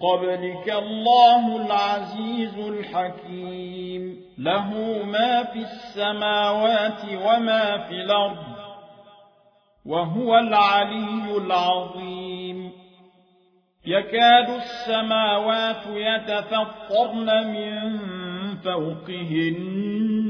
قبلك الله العزيز الحكيم. له ما في السماوات وما في الأرض وهو العلي العظيم. يكاد السماوات يتفطرن من فوقهن.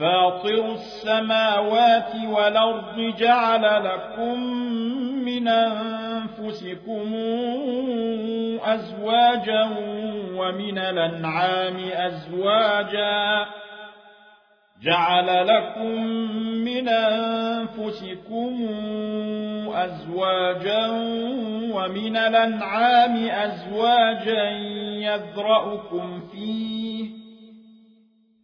فاطر السماوات والأرض جعل لكم من أنفسكم أزواجا ومن الأنعام أزواجا جعل لكم من أنفسكم أزواجا ومن الأنعام أزواجا يذرأكم فيه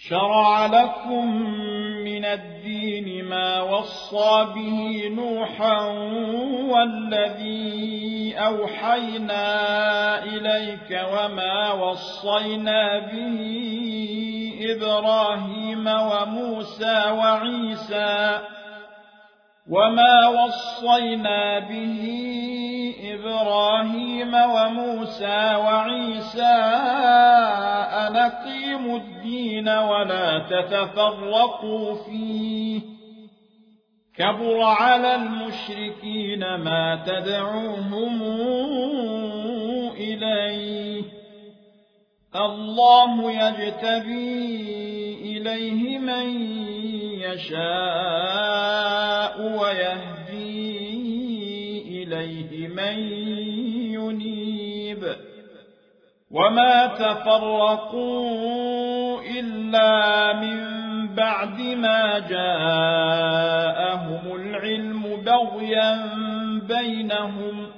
شرع لكم من الدين ما وصى به نوحا والذي أوحينا إليك وما وصينا به إبراهيم وموسى وعيسى وما وصينا به إبراهيم وموسى وعيسى أن أقيموا الدين ولا تتفرقوا فيه كبر على المشركين ما تدعوهم إليه الله يجتبي إليه من يشاء ويهدي إليه من ينيب. وما تفرقوا إلا من بعد ما جاءهم العلم بغيا بينهم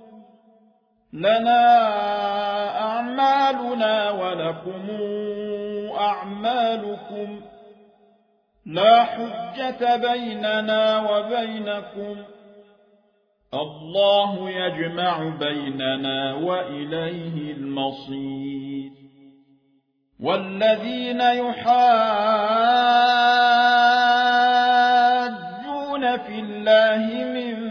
لنا أعمالنا ولكم أعمالكم. لا حجة بيننا وبينكم. الله يجمع بيننا وإليه المصير. والذين يحاجون في الله من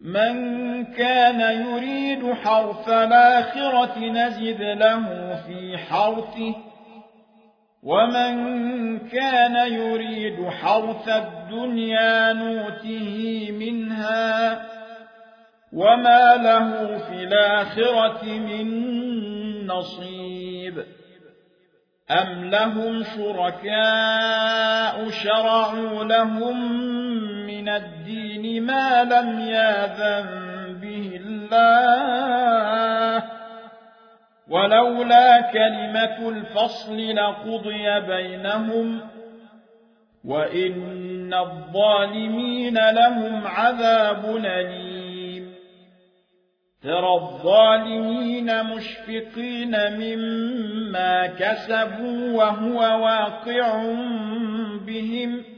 من كان يريد حرث الآخرة نزد له في حرثه ومن كان يريد حرث الدنيا نوته منها وما له في الآخرة من نصيب. أم لهم شركاء شرعوا لهم من الدين ما لم يأذن به الله. ولولا كلمة الفصل لقضي بينهم. وإن الظالمين لهم عذاب أليم. ترى الظالمين مشفقين مما كسبوا وهو واقع بهم.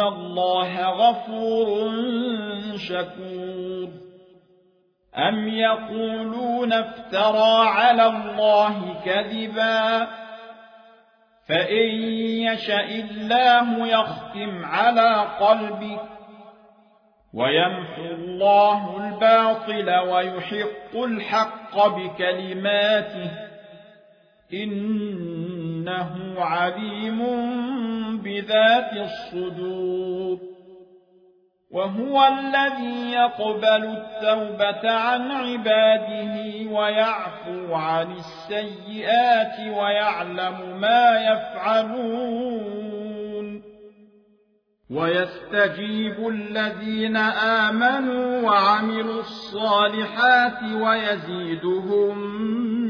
الله غفور شكور أم يقولون افترى على الله كذبا فإن يشاء الله يختم على قلبك ويمحو الله الباطل ويحق الحق بكلماته إنه عليم بذات الصدور وهو الذي يقبل التوبة عن عباده ويعفو عن السيئات ويعلم ما يفعلون ويستجيب الذين آمنوا وعملوا الصالحات ويزيدهم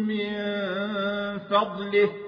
من فضله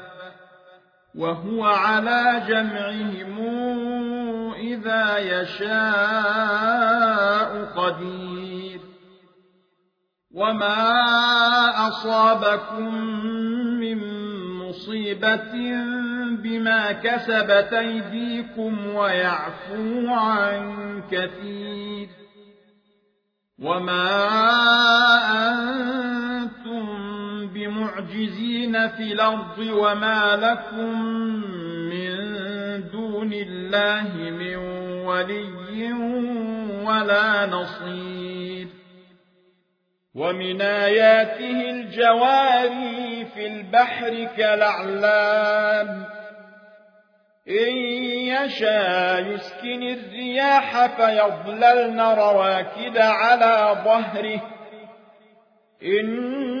وهو على جمعهم إذا يشاء قدير. وما أصابكم من مصيبة بما كسبت أيديكم ويعفو عن كثير. وما أنتم بمعجزين في الأرض وما لكم من دون الله من ولي ولا نصير ومن آياته الجواري في البحر كالأعلام. إن يشاء يسكن الرياح فيظللن رواكد على ظهره. إن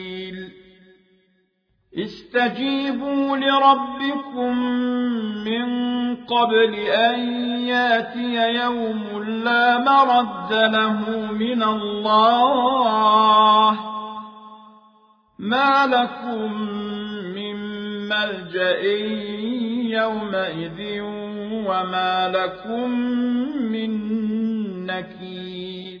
استجيبوا لربكم من قبل أن يأتي يوم لا مرد له من الله. ما لكم من ملجأ يومئذ وما لكم من نكير.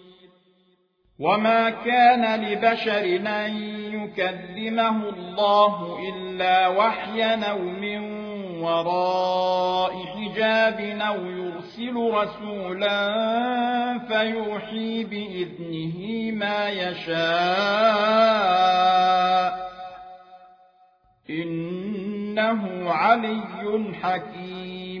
وما كان لبشر أن يكلمه الله إلا وحيا أو من وراء حجاب أو يرسل رسولا فيوحي بإذنه ما يشاء إنه علي حكيم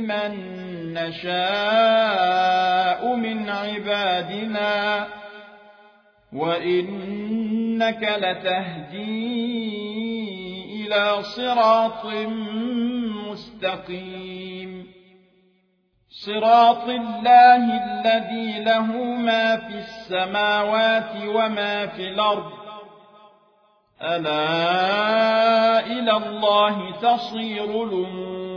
من نشاء من عبادنا وإنك لتهدي إلى صراط مستقيم. صراط الله الذي له ما في السماوات وما في الأرض. ألا إلى الله تصير الأمور.